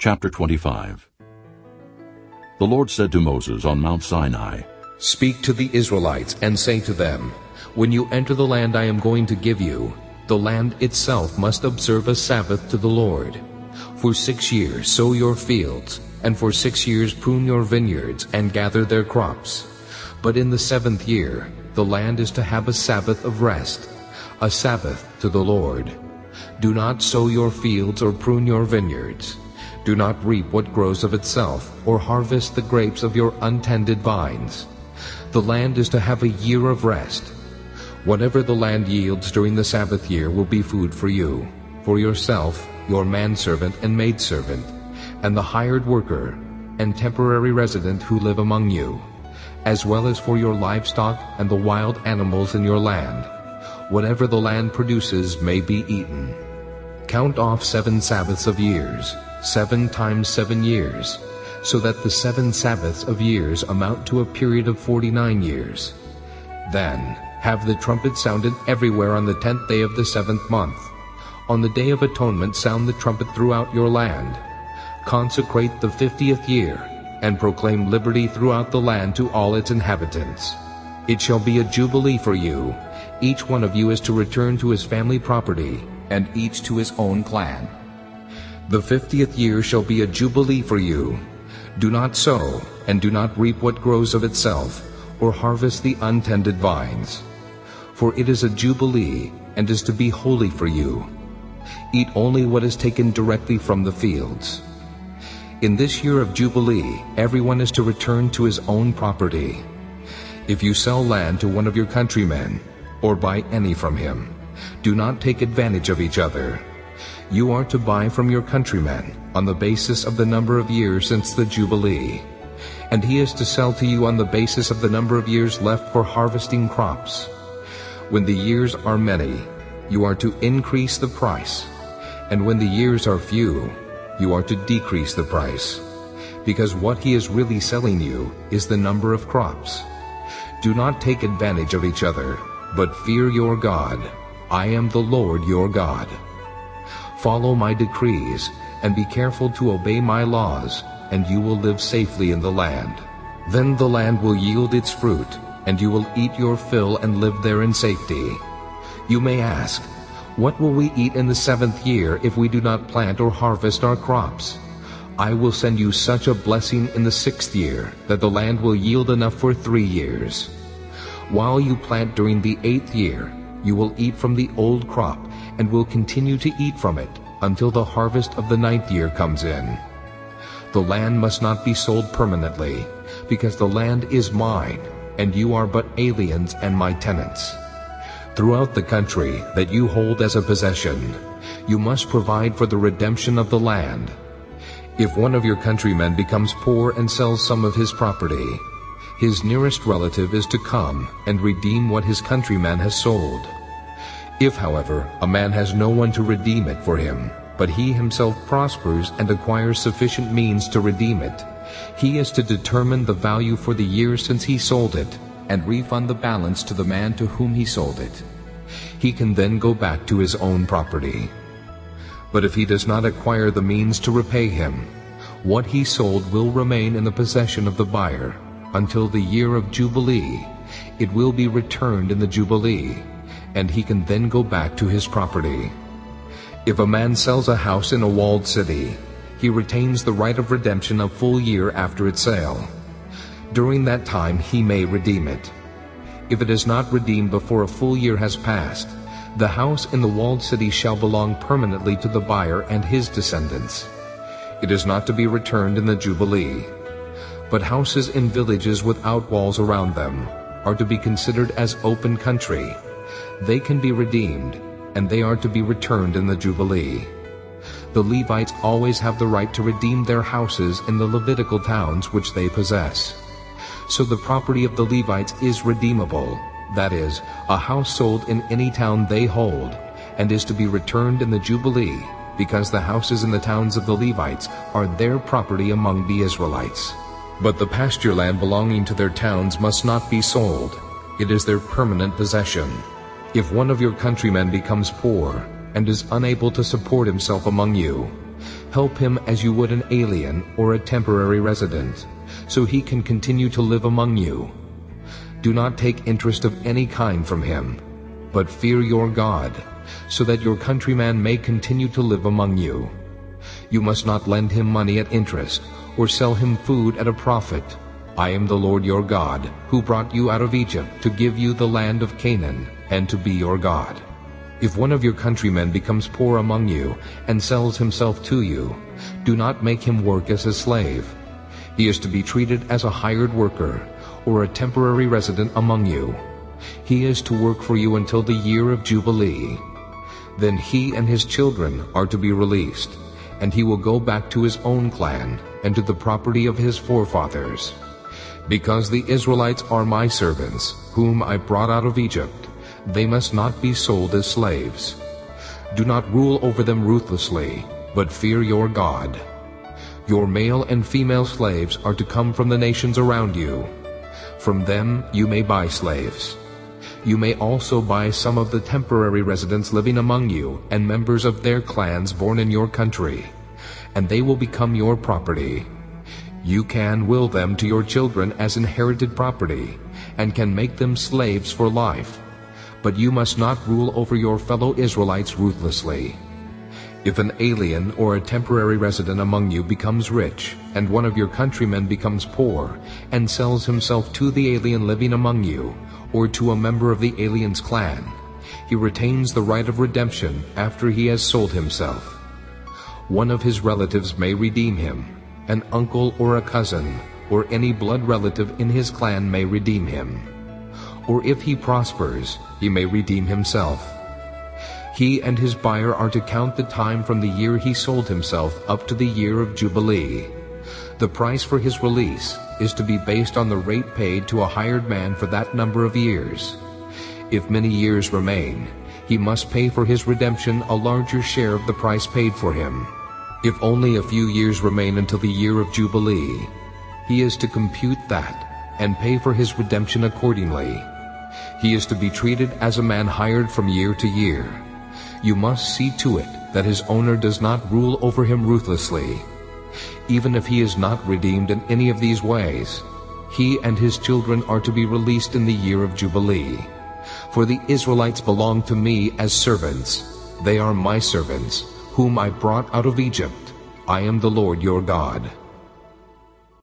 Chapter 25 The Lord said to Moses on Mount Sinai, Speak to the Israelites and say to them, When you enter the land I am going to give you, the land itself must observe a Sabbath to the Lord. For six years sow your fields, and for six years prune your vineyards and gather their crops. But in the seventh year the land is to have a Sabbath of rest, a Sabbath to the Lord. Do not sow your fields or prune your vineyards. Do not reap what grows of itself, or harvest the grapes of your untended vines. The land is to have a year of rest. Whatever the land yields during the Sabbath year will be food for you, for yourself, your manservant and maidservant, and the hired worker and temporary resident who live among you, as well as for your livestock and the wild animals in your land. Whatever the land produces may be eaten. Count off seven Sabbaths of years, seven times seven years, so that the seven Sabbaths of years amount to a period of forty-nine years. Then have the trumpet sounded everywhere on the tenth day of the seventh month. On the day of atonement sound the trumpet throughout your land. Consecrate the fiftieth year, and proclaim liberty throughout the land to all its inhabitants. It shall be a jubilee for you. Each one of you is to return to his family property, and each to his own clan. The fiftieth year shall be a jubilee for you. Do not sow, and do not reap what grows of itself, or harvest the untended vines. For it is a jubilee, and is to be holy for you. Eat only what is taken directly from the fields. In this year of Jubilee, everyone is to return to his own property. If you sell land to one of your countrymen, or buy any from him, do not take advantage of each other. You are to buy from your countrymen on the basis of the number of years since the Jubilee, and he is to sell to you on the basis of the number of years left for harvesting crops. When the years are many, you are to increase the price, and when the years are few, you are to decrease the price, because what he is really selling you is the number of crops. Do not take advantage of each other, but fear your God. I am the Lord your God. Follow my decrees, and be careful to obey my laws, and you will live safely in the land. Then the land will yield its fruit, and you will eat your fill and live there in safety. You may ask, what will we eat in the seventh year if we do not plant or harvest our crops? I will send you such a blessing in the sixth year that the land will yield enough for three years. While you plant during the eighth year, you will eat from the old crop and will continue to eat from it until the harvest of the ninth year comes in. The land must not be sold permanently, because the land is mine, and you are but aliens and my tenants. Throughout the country that you hold as a possession, you must provide for the redemption of the land. If one of your countrymen becomes poor and sells some of his property, his nearest relative is to come and redeem what his countryman has sold. If, however, a man has no one to redeem it for him, but he himself prospers and acquires sufficient means to redeem it, he is to determine the value for the year since he sold it and refund the balance to the man to whom he sold it. He can then go back to his own property. But if he does not acquire the means to repay him, what he sold will remain in the possession of the buyer until the year of Jubilee. It will be returned in the Jubilee, and he can then go back to his property. If a man sells a house in a walled city, he retains the right of redemption a full year after its sale. During that time he may redeem it. If it is not redeemed before a full year has passed, the house in the walled city shall belong permanently to the buyer and his descendants. It is not to be returned in the Jubilee. But houses in villages without walls around them are to be considered as open country. They can be redeemed, and they are to be returned in the Jubilee. The Levites always have the right to redeem their houses in the Levitical towns which they possess. So the property of the Levites is redeemable, that is, a house sold in any town they hold, and is to be returned in the Jubilee, because the houses in the towns of the Levites are their property among the Israelites. But the pasture land belonging to their towns must not be sold. It is their permanent possession. If one of your countrymen becomes poor and is unable to support himself among you, Help him as you would an alien or a temporary resident, so he can continue to live among you. Do not take interest of any kind from him, but fear your God, so that your countryman may continue to live among you. You must not lend him money at interest, or sell him food at a profit. I am the Lord your God, who brought you out of Egypt to give you the land of Canaan, and to be your God. If one of your countrymen becomes poor among you and sells himself to you, do not make him work as a slave. He is to be treated as a hired worker or a temporary resident among you. He is to work for you until the year of Jubilee. Then he and his children are to be released, and he will go back to his own clan and to the property of his forefathers. Because the Israelites are my servants, whom I brought out of Egypt, they must not be sold as slaves. Do not rule over them ruthlessly, but fear your God. Your male and female slaves are to come from the nations around you. From them you may buy slaves. You may also buy some of the temporary residents living among you and members of their clans born in your country, and they will become your property. You can will them to your children as inherited property, and can make them slaves for life but you must not rule over your fellow Israelites ruthlessly. If an alien or a temporary resident among you becomes rich, and one of your countrymen becomes poor, and sells himself to the alien living among you, or to a member of the alien's clan, he retains the right of redemption after he has sold himself. One of his relatives may redeem him, an uncle or a cousin, or any blood relative in his clan may redeem him or if he prospers, he may redeem himself. He and his buyer are to count the time from the year he sold himself up to the year of Jubilee. The price for his release is to be based on the rate paid to a hired man for that number of years. If many years remain, he must pay for his redemption a larger share of the price paid for him. If only a few years remain until the year of Jubilee, he is to compute that and pay for his redemption accordingly. He is to be treated as a man hired from year to year. You must see to it that his owner does not rule over him ruthlessly. Even if he is not redeemed in any of these ways, he and his children are to be released in the year of Jubilee. For the Israelites belong to me as servants. They are my servants, whom I brought out of Egypt. I am the Lord your God.